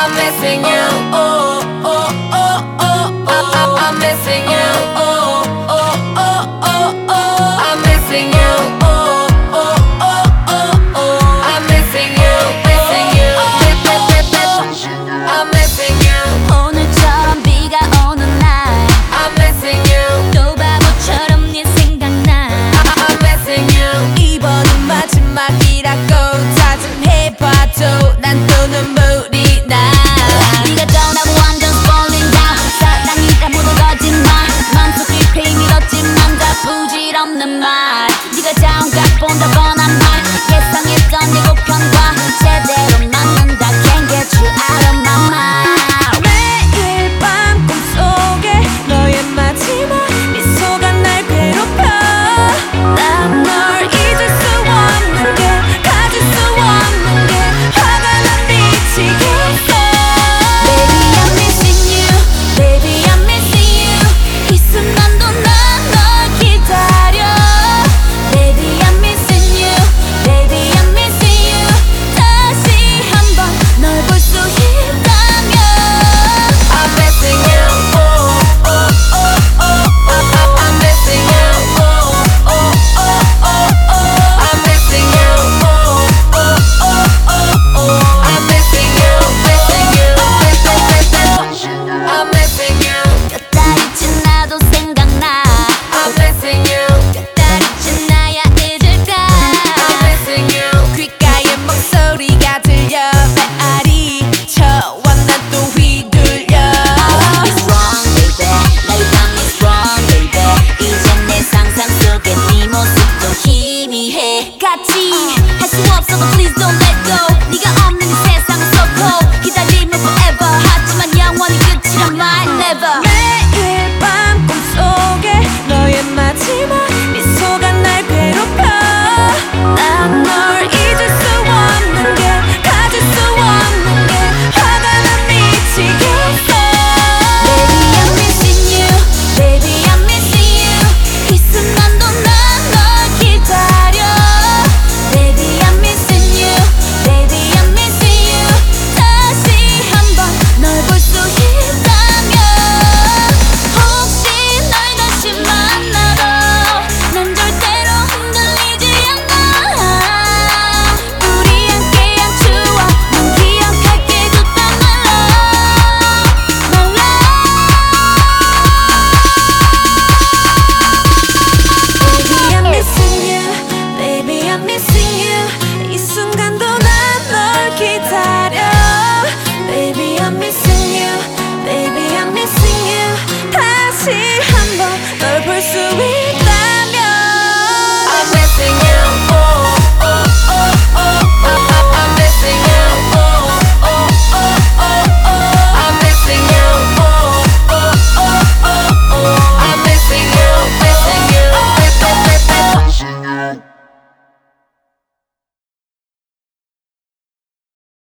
I'm missing you. 다시 한번 널 볼 수 있